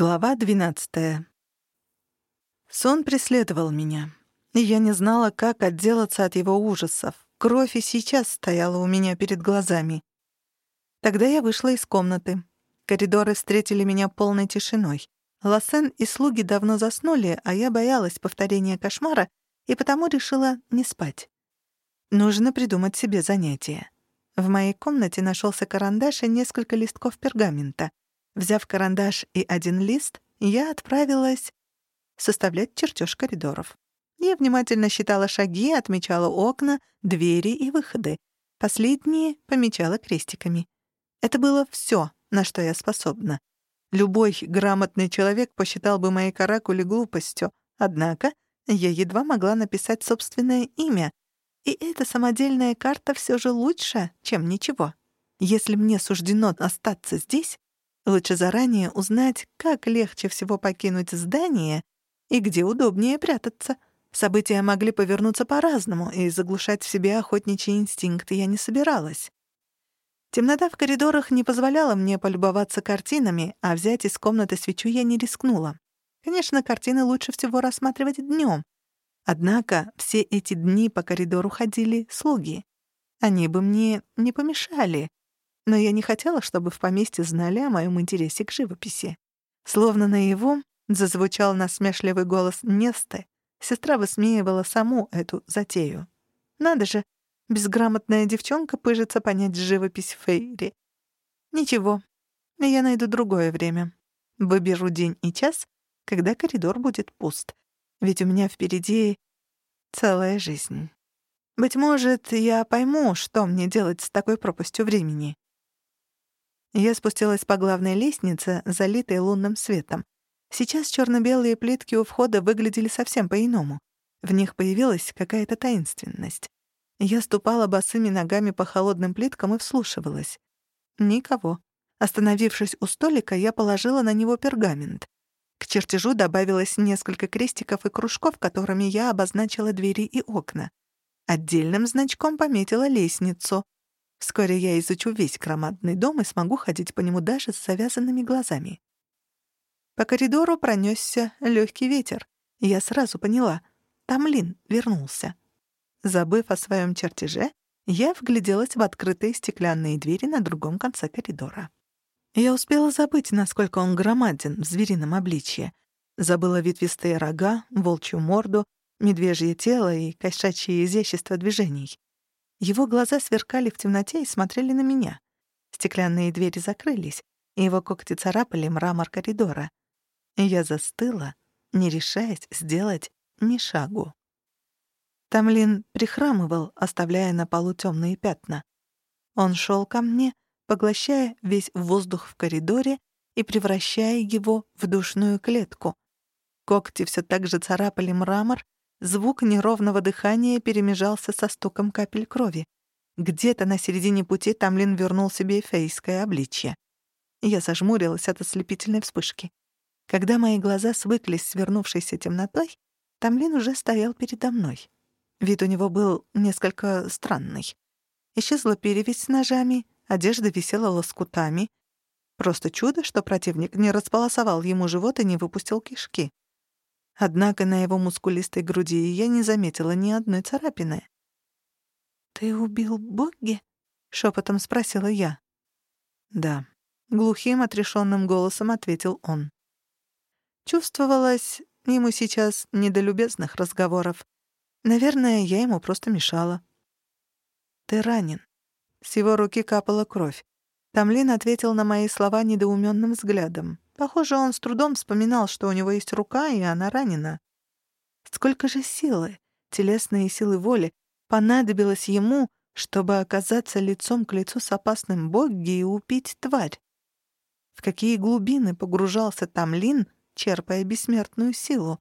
Глава 12. Сон преследовал меня, и я не знала, как отделаться от его ужасов. Кровь и сейчас стояла у меня перед глазами. Тогда я вышла из комнаты. Коридоры встретили меня полной тишиной. Лассен и слуги давно заснули, а я боялась повторения кошмара и потому решила не спать. Нужно придумать себе занятие. В моей комнате нашелся карандаш и несколько листков пергамента — Взяв карандаш и один лист, я отправилась составлять чертеж коридоров. Я внимательно считала шаги, отмечала окна, двери и выходы. Последние помечала крестиками. Это было все, на что я способна. Любой грамотный человек посчитал бы мои каракули глупостью, однако я едва могла написать собственное имя, и эта самодельная карта все же лучше, чем ничего. Если мне суждено остаться здесь, Лучше заранее узнать, как легче всего покинуть здание и где удобнее прятаться. События могли повернуться по-разному, и заглушать в себе охотничий инстинкт я не собиралась. Темнота в коридорах не позволяла мне полюбоваться картинами, а взять из комнаты свечу я не рискнула. Конечно, картины лучше всего рассматривать днем. Однако все эти дни по коридору ходили слуги. Они бы мне не помешали, но я не хотела, чтобы в поместье знали о моем интересе к живописи. Словно наяву зазвучал насмешливый голос Несты. Сестра высмеивала саму эту затею. Надо же, безграмотная девчонка пыжится понять живопись Фейри. Ничего, я найду другое время. Выберу день и час, когда коридор будет пуст. Ведь у меня впереди целая жизнь. Быть может, я пойму, что мне делать с такой пропастью времени. Я спустилась по главной лестнице, залитой лунным светом. Сейчас черно-белые плитки у входа выглядели совсем по-иному. В них появилась какая-то таинственность. Я ступала босыми ногами по холодным плиткам и вслушивалась. Никого. Остановившись у столика, я положила на него пергамент. К чертежу добавилось несколько крестиков и кружков, которыми я обозначила двери и окна. Отдельным значком пометила лестницу — Вскоре я изучу весь громадный дом и смогу ходить по нему даже с завязанными глазами. По коридору пронесся легкий ветер, я сразу поняла — Тамлин вернулся. Забыв о своем чертеже, я вгляделась в открытые стеклянные двери на другом конце коридора. Я успела забыть, насколько он громаден в зверином обличье. Забыла ветвистые рога, волчью морду, медвежье тело и кошачье изящество движений. Его глаза сверкали в темноте и смотрели на меня. Стеклянные двери закрылись, и его когти царапали мрамор коридора. Я застыла, не решаясь сделать ни шагу. Тамлин прихрамывал, оставляя на полу темные пятна. Он шел ко мне, поглощая весь воздух в коридоре и превращая его в душную клетку. Когти все так же царапали мрамор, Звук неровного дыхания перемежался со стуком капель крови. Где-то на середине пути Тамлин вернул себе фейское обличье. Я зажмурилась от ослепительной вспышки. Когда мои глаза свыклись с вернувшейся темнотой, Тамлин уже стоял передо мной. Вид у него был несколько странный. Исчезла перевязь с ножами, одежда висела лоскутами. Просто чудо, что противник не располосовал ему живот и не выпустил кишки. Однако на его мускулистой груди я не заметила ни одной царапины. «Ты убил Богги?» — шепотом спросила я. «Да», — глухим, отрешенным голосом ответил он. Чувствовалось, ему сейчас не до любезных разговоров. Наверное, я ему просто мешала. «Ты ранен». С его руки капала кровь. Тамлин ответил на мои слова недоуменным взглядом. Похоже, он с трудом вспоминал, что у него есть рука, и она ранена. Сколько же силы, телесной силы воли понадобилось ему, чтобы оказаться лицом к лицу с опасным Богги и убить тварь? В какие глубины погружался Тамлин, черпая бессмертную силу?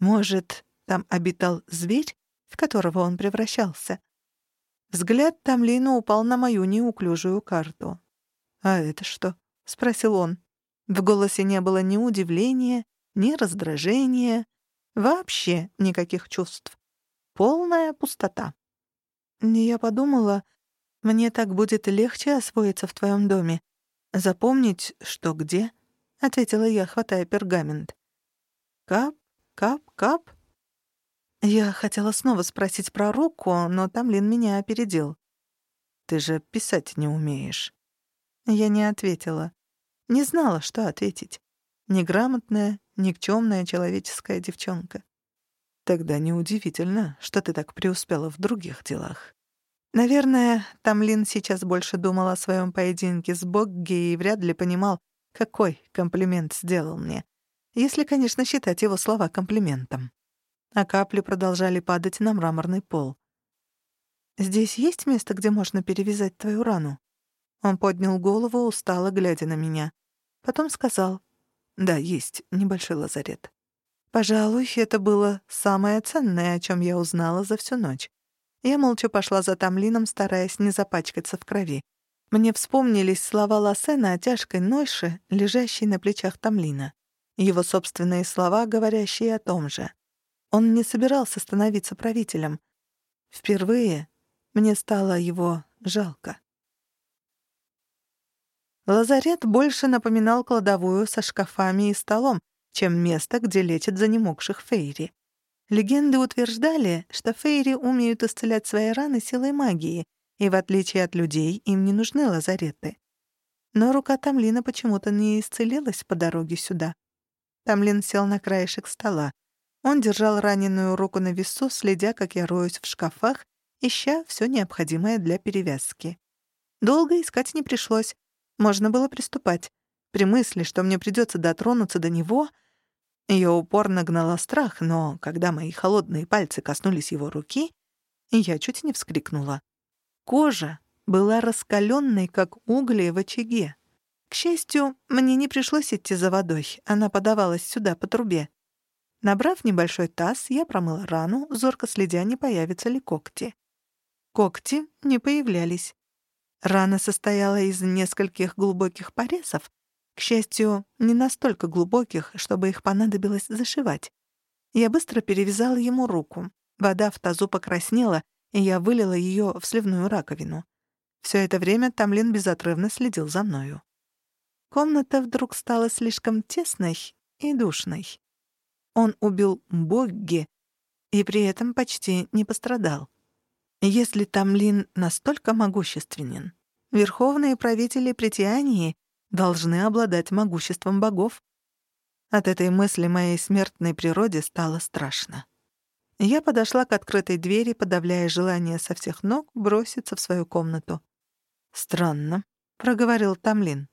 Может, там обитал зверь, в которого он превращался? Взгляд Тамлина упал на мою неуклюжую карту. «А это что?» — спросил он. В голосе не было ни удивления, ни раздражения, вообще никаких чувств. Полная пустота. Я подумала, мне так будет легче освоиться в твоем доме, запомнить, что где, — ответила я, хватая пергамент. «Кап, кап, кап». Я хотела снова спросить про руку, но Тамлин меня опередил. «Ты же писать не умеешь». Я не ответила. Не знала, что ответить. Неграмотная, никчёмная человеческая девчонка. Тогда неудивительно, что ты так преуспела в других делах. Наверное, Тамлин сейчас больше думал о своем поединке с Богги и вряд ли понимал, какой комплимент сделал мне. Если, конечно, считать его слова комплиментом. А капли продолжали падать на мраморный пол. «Здесь есть место, где можно перевязать твою рану?» Он поднял голову, устало глядя на меня. Потом сказал, «Да, есть небольшой лазарет». Пожалуй, это было самое ценное, о чем я узнала за всю ночь. Я молча пошла за Тамлином, стараясь не запачкаться в крови. Мне вспомнились слова Лассена о тяжкой нойше, лежащей на плечах Тамлина. Его собственные слова, говорящие о том же. Он не собирался становиться правителем. Впервые мне стало его жалко. Лазарет больше напоминал кладовую со шкафами и столом, чем место, где лечат занемогших фейри. Легенды утверждали, что фейри умеют исцелять свои раны силой магии, и в отличие от людей им не нужны лазареты. Но рука Тамлина почему-то не исцелилась по дороге сюда. Тамлин сел на краешек стола. Он держал раненую руку на весу, следя, как я роюсь в шкафах, ища все необходимое для перевязки. Долго искать не пришлось. Можно было приступать. При мысли, что мне придется дотронуться до него — я упорно гнала страх, но когда мои холодные пальцы коснулись его руки, я чуть не вскрикнула. Кожа была раскаленной, как угли в очаге. К счастью, мне не пришлось идти за водой, она подавалась сюда по трубе. Набрав небольшой таз, я промыла рану, зорко следя, не появятся ли когти. Когти не появлялись. Рана состояла из нескольких глубоких порезов, к счастью, не настолько глубоких, чтобы их понадобилось зашивать. Я быстро перевязала ему руку. Вода в тазу покраснела, и я вылила ее в сливную раковину. Все это время Тамлин безотрывно следил за мною. Комната вдруг стала слишком тесной и душной. Он убил Богги и при этом почти не пострадал. Если Тамлин настолько могущественен, верховные правители Притиании должны обладать могуществом богов. От этой мысли моей смертной природе стало страшно. Я подошла к открытой двери, подавляя желание со всех ног броситься в свою комнату. «Странно», — проговорил Тамлин.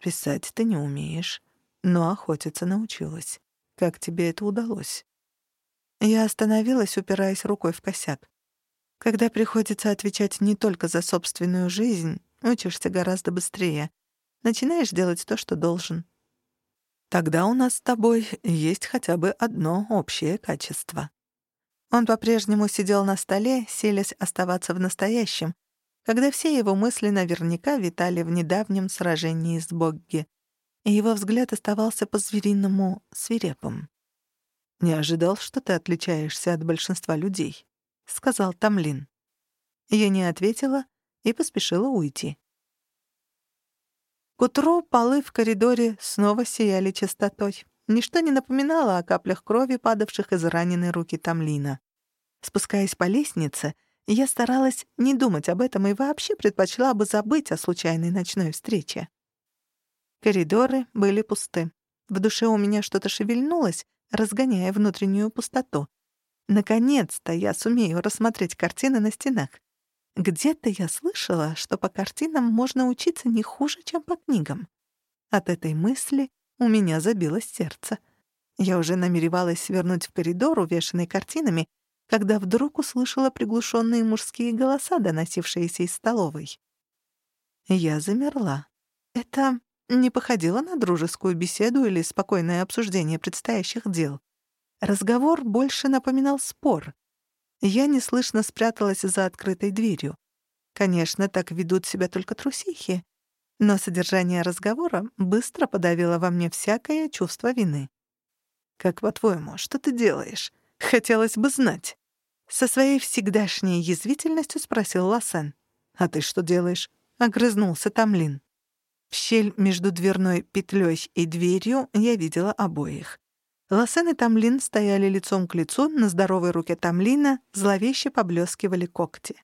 «Писать ты не умеешь, но охотиться научилась. Как тебе это удалось?» Я остановилась, упираясь рукой в косяк. Когда приходится отвечать не только за собственную жизнь, учишься гораздо быстрее начинаешь делать то, что должен. Тогда у нас с тобой есть хотя бы одно общее качество. Он по-прежнему сидел на столе, селясь оставаться в настоящем, когда все его мысли наверняка витали в недавнем сражении с Богги, и его взгляд оставался по-звериному свирепым. «Не ожидал, что ты отличаешься от большинства людей», — сказал Тамлин. Я не ответила и поспешила уйти. К утру полы в коридоре снова сияли чистотой. Ничто не напоминало о каплях крови, падавших из раненой руки Тамлина. Спускаясь по лестнице, я старалась не думать об этом и вообще предпочла бы забыть о случайной ночной встрече. Коридоры были пусты. В душе у меня что-то шевельнулось, разгоняя внутреннюю пустоту. Наконец-то я сумею рассмотреть картины на стенах. Где-то я слышала, что по картинам можно учиться не хуже, чем по книгам. От этой мысли у меня забилось сердце. Я уже намеревалась свернуть в коридор, увешанный картинами, когда вдруг услышала приглушенные мужские голоса, доносившиеся из столовой. Я замерла. Это не походило на дружескую беседу или спокойное обсуждение предстоящих дел. Разговор больше напоминал спор — я неслышно спряталась за открытой дверью. Конечно, так ведут себя только трусихи. Но содержание разговора быстро подавило во мне всякое чувство вины. «Как по-твоему, что ты делаешь? Хотелось бы знать». Со своей всегдашней язвительностью спросил Лассен. «А ты что делаешь?» — огрызнулся Тамлин. В щель между дверной петлей и дверью я видела обоих. Лосен и Тамлин стояли лицом к лицу, на здоровой руке Тамлина зловеще поблескивали когти.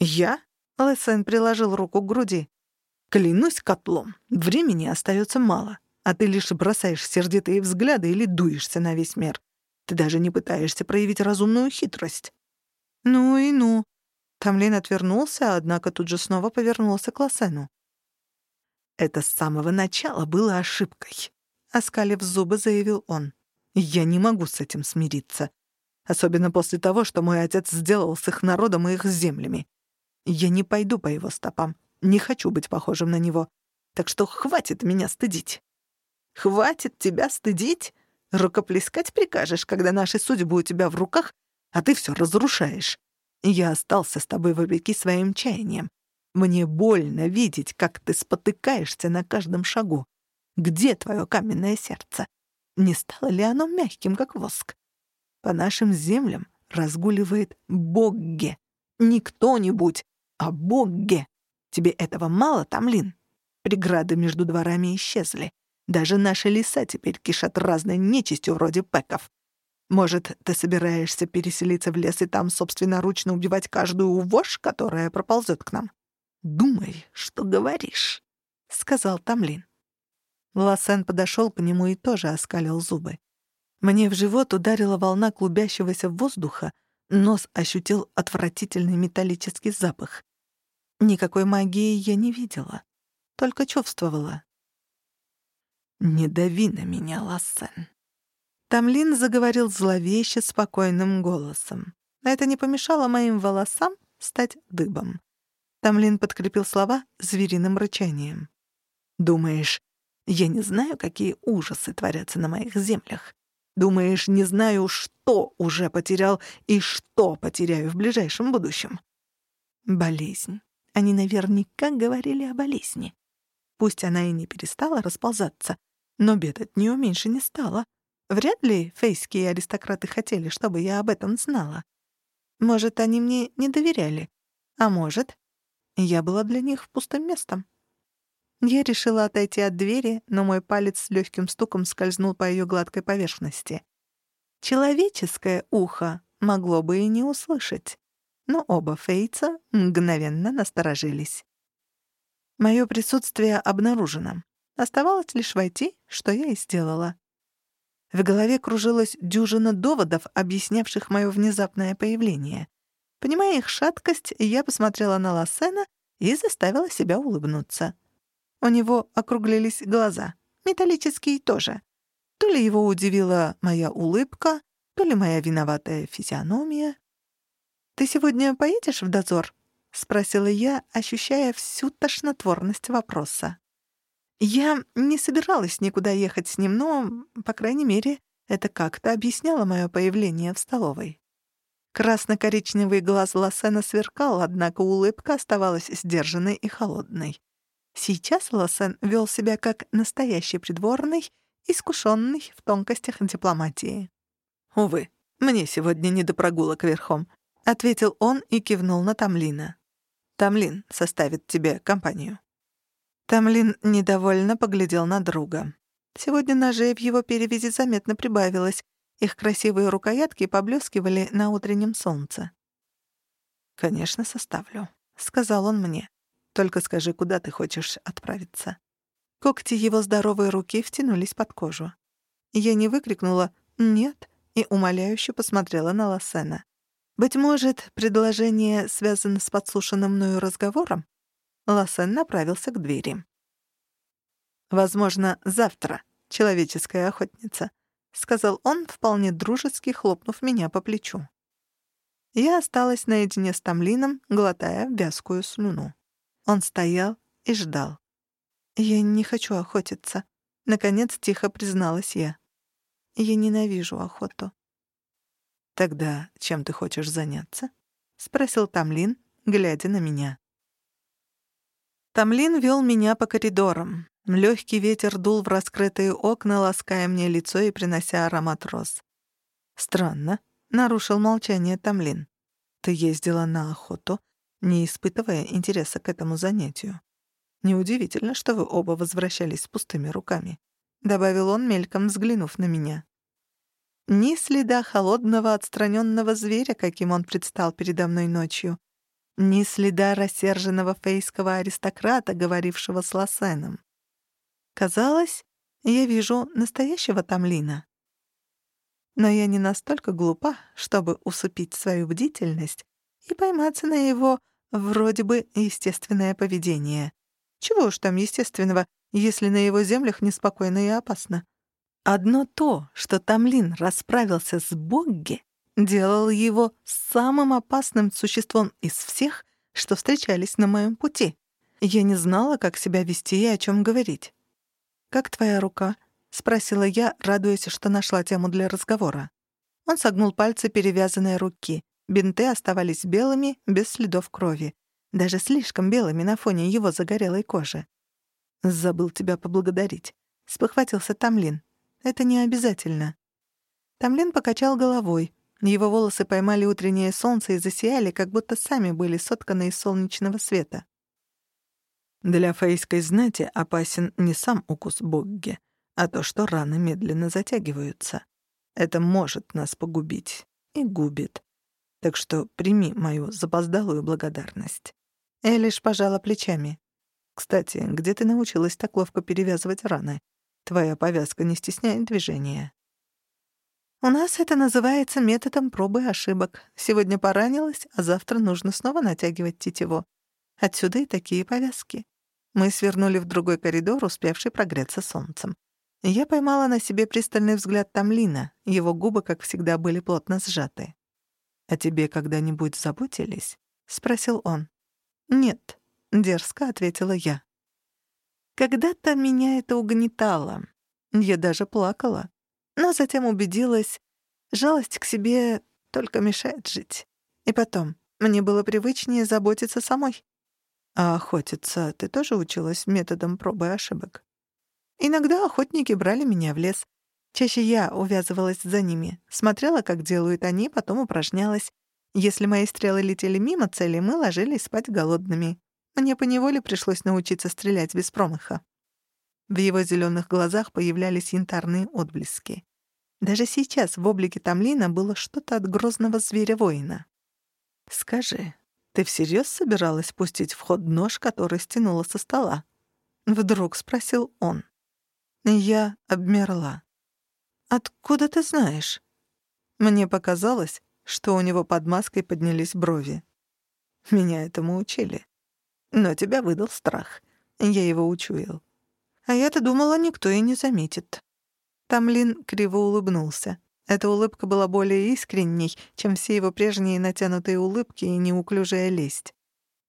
«Я?» — Лосен приложил руку к груди. «Клянусь котлом, времени остается мало, а ты лишь бросаешь сердитые взгляды или дуешься на весь мир. Ты даже не пытаешься проявить разумную хитрость». «Ну и ну». Тамлин отвернулся, однако тут же снова повернулся к Лосену. «Это с самого начала было ошибкой», — оскалив зубы, заявил он. «Я не могу с этим смириться. Особенно после того, что мой отец сделал с их народом и их землями. Я не пойду по его стопам. Не хочу быть похожим на него. Так что хватит меня стыдить». «Хватит тебя стыдить? Рукоплескать прикажешь, когда наши судьбы у тебя в руках, а ты все разрушаешь. Я остался с тобой вопреки своим чаяниям. Мне больно видеть, как ты спотыкаешься на каждом шагу. Где твое каменное сердце? Не стало ли оно мягким, как воск? По нашим землям разгуливает Богге. Не кто-нибудь, а Богге. Тебе этого мало, Тамлин? Преграды между дворами исчезли. Даже наши леса теперь кишат разной нечистью вроде пеков. Может, ты собираешься переселиться в лес и там собственноручно убивать каждую вошь, которая проползет к нам? «Думай, что говоришь», — сказал Тамлин. Лассен подошел к нему и тоже оскалил зубы. Мне в живот ударила волна клубящегося воздуха, нос ощутил отвратительный металлический запах. Никакой магии я не видела, только чувствовала. «Не дави на меня, Лассен». Тамлин заговорил зловеще спокойным голосом. Это не помешало моим волосам стать дыбом. Тамлин подкрепил слова звериным рычанием. «Думаешь, я не знаю, какие ужасы творятся на моих землях? Думаешь, не знаю, что уже потерял и что потеряю в ближайшем будущем?» Болезнь. Они наверняка говорили о болезни. Пусть она и не перестала расползаться, но бед от нее меньше не стало. Вряд ли фейские аристократы хотели, чтобы я об этом знала. Может, они мне не доверяли, а может, я была для них пустым местом. Я решила отойти от двери, но мой палец с легким стуком скользнул по ее гладкой поверхности. Человеческое ухо могло бы и не услышать, но оба фейца мгновенно насторожились. Мое присутствие обнаружено. Оставалось лишь войти, что я и сделала. В голове кружилась дюжина доводов, объяснявших мое внезапное появление. Понимая их шаткость, я посмотрела на Лассена и заставила себя улыбнуться. У него округлились глаза, металлические тоже. То ли его удивила моя улыбка, то ли моя виноватая физиономия. «Ты сегодня поедешь в дозор?» — спросила я, ощущая всю тошнотворность вопроса. Я не собиралась никуда ехать с ним, но, по крайней мере, это как-то объясняло мое появление в столовой. Красно-коричневый глаз Лассена сверкал, однако улыбка оставалась сдержанной и холодной. Сейчас Лассен вел себя как настоящий придворный, искушенный в тонкостях дипломатии. «Увы, мне сегодня не до прогулок верхом», — ответил он и кивнул на Тамлина. «Тамлин составит тебе компанию». Тамлин недовольно поглядел на друга. Сегодня ножей в его перевязи заметно прибавилось, их красивые рукоятки поблескивали на утреннем солнце. «Конечно, составлю», — сказал он мне. «Только скажи, куда ты хочешь отправиться». Когти его здоровой руки втянулись под кожу. Я не выкрикнула «нет» и умоляюще посмотрела на Лассена. Быть может, предложение связано с подслушанным мною разговором? Лассен направился к двери. «Возможно, завтра, человеческая охотница», — сказал он, вполне дружески хлопнув меня по плечу. Я осталась наедине с Тамлином, глотая вязкую слюну. Он стоял и ждал. «Я не хочу охотиться», — наконец тихо призналась я. «Я ненавижу охоту». «Тогда чем ты хочешь заняться?» — спросил Тамлин, глядя на меня. Тамлин вел меня по коридорам. Легкий ветер дул в раскрытые окна, лаская мне лицо и принося аромат роз. «Странно», — нарушил молчание Тамлин. «Ты ездила на охоту, не испытывая интереса к этому занятию». Неудивительно, что вы оба возвращались с пустыми руками», — добавил он, мельком взглянув на меня. Ни следа холодного отстраненного зверя, каким он предстал передо мной ночью, ни следа рассерженного фейского аристократа, говорившего с Лосеном. Казалось, я вижу настоящего Тамлина. Но я не настолько глупа, чтобы усыпить свою бдительность и пойматься на его вроде бы естественное поведение. Чего уж там естественного, если на его землях неспокойно и опасно. Одно то, что Тамлин расправился с Богги, делало его самым опасным существом из всех, что встречались на моем пути. Я не знала, как себя вести и о чем говорить. «Как твоя рука?» — спросила я, радуясь, что нашла тему для разговора. Он согнул пальцы перевязанной руки. Бинты оставались белыми, без следов крови. Даже слишком белыми на фоне его загорелой кожи. «Забыл тебя поблагодарить», — спохватился Тамлин. «Это не обязательно». Тамлин покачал головой. Его волосы поймали утреннее солнце и засияли, как будто сами были сотканы из солнечного света. Для фейской знати опасен не сам укус Богги, а то, что раны медленно затягиваются. Это может нас погубить и губит. Так что прими мою запоздалую благодарность. Элиш пожала плечами. «Кстати, где ты научилась так ловко перевязывать раны? Твоя повязка не стесняет движения». «У нас это называется методом пробы и ошибок. Сегодня поранилась, а завтра нужно снова натягивать тетиву. Отсюда и такие повязки». Мы свернули в другой коридор, успевший прогреться солнцем. Я поймала на себе пристальный взгляд Тамлина. Его губы, как всегда, были плотно сжаты. «О тебе когда-нибудь заботились?» — спросил он. «Нет», — дерзко ответила я. Когда-то меня это угнетало. Я даже плакала. Но затем убедилась, жалость к себе только мешает жить. И потом, мне было привычнее заботиться самой. А охотиться ты тоже училась методом пробы и ошибок? Иногда охотники брали меня в лес. Чаще я увязывалась за ними, смотрела, как делают они, потом упражнялась. Если мои стрелы летели мимо цели, мы ложились спать голодными. Мне поневоле пришлось научиться стрелять без промаха. В его зеленых глазах появлялись янтарные отблески. Даже сейчас в облике Тамлина было что-то от грозного зверя-воина. «Скажи, ты всерьез собиралась пустить в ход нож, который стянула со стола?» Вдруг спросил он. Я обмерла. «Откуда ты знаешь?» Мне показалось, что у него под маской поднялись брови. Меня этому учили. Но тебя выдал страх. Я его учуял. А я-то думала, никто и не заметит. Тамлин криво улыбнулся. Эта улыбка была более искренней, чем все его прежние натянутые улыбки и неуклюжая лесть.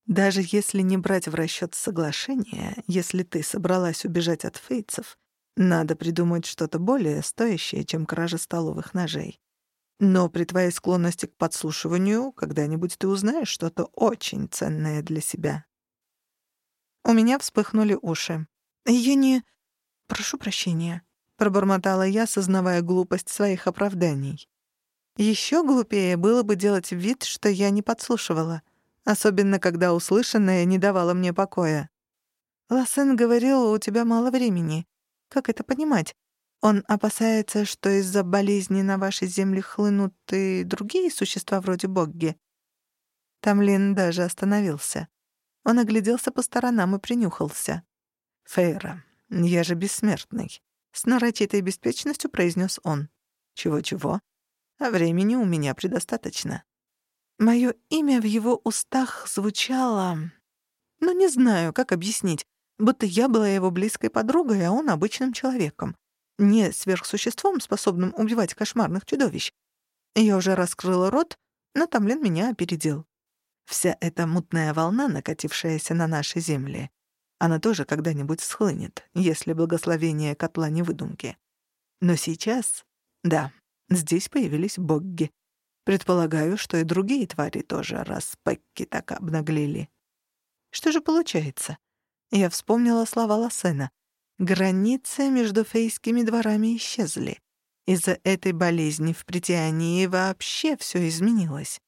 Даже если не брать в расчет соглашение, если ты собралась убежать от фейцев, надо придумать что-то более стоящее, чем кража столовых ножей. Но при твоей склонности к подслушиванию когда-нибудь ты узнаешь что-то очень ценное для себя. У меня вспыхнули уши. Я не... Прошу прощения, пробормотала я, сознавая глупость своих оправданий. Еще глупее было бы делать вид, что я не подслушивала, особенно когда услышанное не давало мне покоя. Лассен говорил, у тебя мало времени. Как это понимать? Он опасается, что из-за болезни на вашей земле хлынут и другие существа вроде Богги. Тамлин даже остановился. Он огляделся по сторонам и принюхался. «Фейра, я же бессмертный», — с нарочитой беспечностью произнес он. «Чего-чего? А времени у меня предостаточно». Моё имя в его устах звучало... Ну, не знаю, как объяснить. Будто я была его близкой подругой, а он обычным человеком не сверхсуществом, способным убивать кошмарных чудовищ. Я уже раскрыла рот, но Тамлин меня опередил. Вся эта мутная волна, накатившаяся на наши земли, она тоже когда-нибудь схлынет, если благословение котла не выдумки. Но сейчас, да, здесь появились богги. Предполагаю, что и другие твари тоже, раз Пекки так обнаглели. Что же получается? Я вспомнила слова Лассена. Границы между фейскими дворами исчезли. Из-за этой болезни в притянии вообще все изменилось.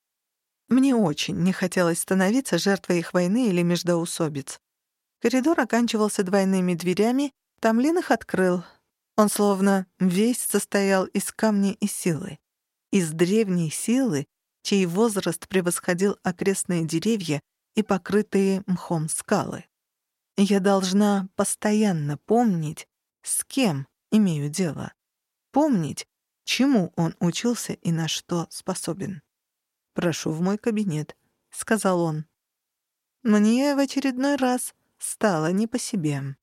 Мне очень не хотелось становиться жертвой их войны или междоусобиц. Коридор оканчивался двойными дверями, Тамлин их открыл. Он словно весь состоял из камня и силы. Из древней силы, чей возраст превосходил окрестные деревья и покрытые мхом скалы. Я должна постоянно помнить, с кем имею дело. Помнить, чему он учился и на что способен. «Прошу в мой кабинет», — сказал он. Мне в очередной раз стало не по себе.